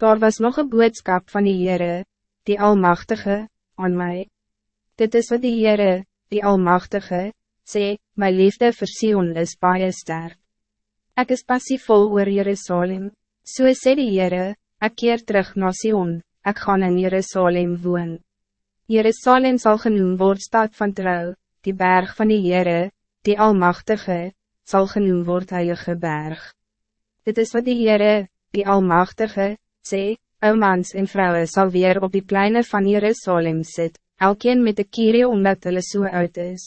Daar was nog een boodschap van die Heere, die Almachtige, aan mij. Dit is wat die Heere, die Almachtige, sê, my liefde vir Sion is baie sterk. Ek is passievol oor Jerusalem, so sê die Heere, ek keer terug na Sion, ek gaan in Jerusalem woon. Jerusalem zal genoemd worden stad van trouw, die berg van die Heere, die Almachtige, zal genoemd worden heilige berg. Dit is wat die Heere, die Almachtige, sê, ou mans en vrouwen zal weer op die pleinen van Jerusalem sit, elkeen met de kierie omdat hulle so oud is.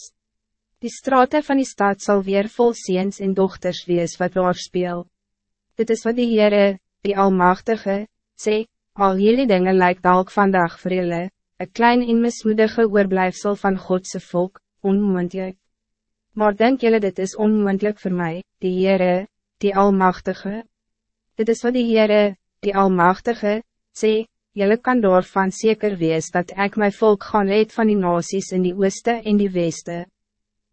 Die straten van die stad zal weer vol seens en dochters wees wat daar speel. Dit is wat die Heere, die Almachtige, sê, al jullie dingen lijkt dalk vandaag vir julle, een klein en mismoedige oorblijfsel van Godse volk, onmoendlik. Maar denk jullie dit is onmoendlik voor mij, die Heere, die Almachtige? Dit is wat die Heere, die Almachtige, sê, jylle kan daarvan zeker wees dat ik mijn volk gaan leid van die nasies in die ooste en die weste.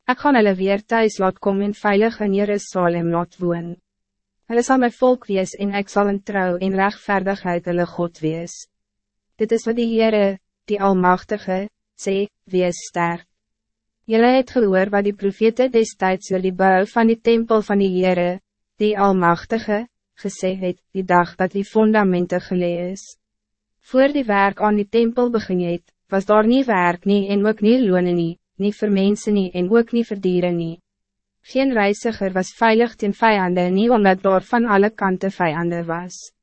Ik gaan hulle weer thuis laat kom en veilig in Jerusalem laat woon. Hulle sal my volk wees en ik zal een trouw en rechtvaardigheid hulle God wees. Dit is wat die Heere, die Almachtige, sê, wees sterk. Jylle het gehoor wat die profete destijds oor die bouw van die tempel van die Heere, die Almachtige, gesê het, die dag dat die fundamenten gelee is. Voor die werk aan die tempel begin het, was daar nie werk nie en ook nie loone nie, nie vir mense nie en ook nie vir dieren nie. Geen reiziger was veilig ten vijanden nie omdat daar van alle kanten vijanden was.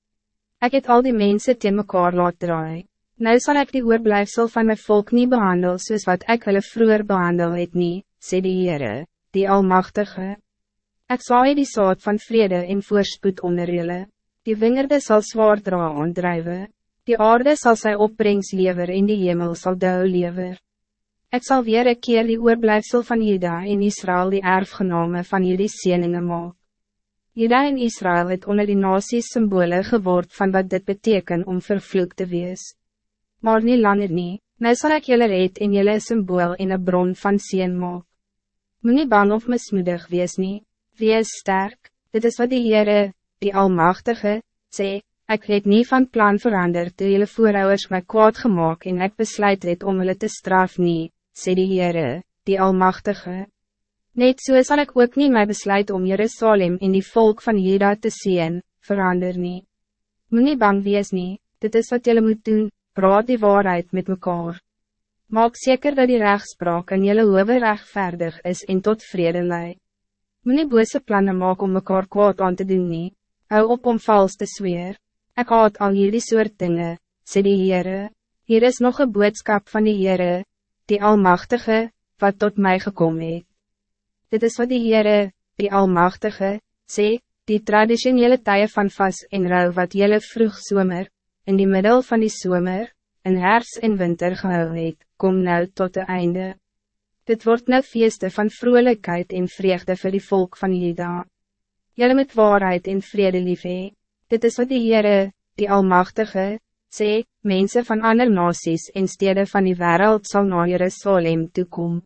Ik het al die mensen teen mekaar laat draai. Nou zal ik die oorblijfsel van mijn volk niet behandelen soos wat ik hulle vroeger behandel het nie, sê die Heere, die Almachtige. Zal je die soort van vrede en voorspoed onder jullie. Die wingerde zal zwaar dra aandrijven. Die aarde zal sy opbrengs lever en die hemel zal dou lever. Ik zal weer een keer die oorblijfsel van Juda en Israël die erfgename van jullie zeningen maak. Juda en Israël het onder die nasies symbole geword van wat dit betekent om vervloekt te wees. Maar niet langer nie, nou sal ek jylle red en jylle symbool in een bron van sien maak. Moe nie bang of mismoedig wees nie. Wees sterk, dit is wat die Heere, die Almachtige, sê, ik het niet van plan veranderd toe jullie voorouders my kwaad gemaakt en ik besluit het om hulle te straf nie, sê die Heere, die Almachtige. Net so sal ek ook niet my besluit om Jerusalem in die volk van Juda te zien, verander nie. Moe nie bang wees nie, dit is wat jullie moet doen, praat die waarheid met mekaar. Maak zeker dat die rechtspraak in jullie hoewe rechtvaardig is en tot vrede leidt. Moe bose plannen maak om mekaar kwaad aan te doen nie, hou op om vals te zweer. Ik haat al jullie soort dingen, sê die Heere. Hier is nog een boodschap van die Heere, die Almachtige, wat tot mij gekomen het. Dit is wat die Heere, die Almachtige, sê, die traditionele tye van vas en rouw wat jelle vroeg zomer, in die middel van die zomer, in hers en winter gehou het, kom nou tot de einde. Dit wordt nou feeste van vrolijkheid en vreugde voor die volk van Juda. Jullie met waarheid en vrede lief hee. Dit is wat die Heere, die Almachtige, sê, mensen van andere nasies en steden van die wereld zal naar Jerusalem toekom.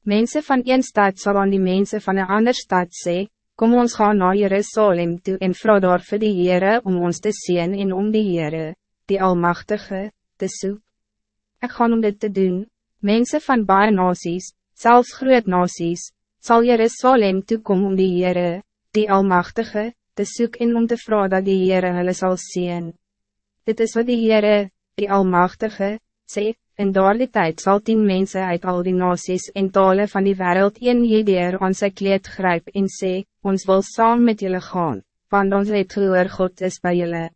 Mensen van een stad zal aan die mensen van een ander stad sê, kom ons gaan naar Jerusalem toe en vrouw daar vir die Heere om ons te zien en om die Heere, die Almachtige, te soek. Ik ga om dit te doen. Mensen van baie nasies, zelfs groot nasies, zal Jerusalem toekom om die Heere, die Almachtige, te soek en om te vragen dat die Heere hulle sal zien. Dit is wat die Heere, die Almachtige, sê, in daardie tijd zal tien mensen uit al die nasies en talen van die wereld een jeder aan sy kleed grijp en sê, ons wil saam met jullie gaan, want ons het gehoor God is bij jullie.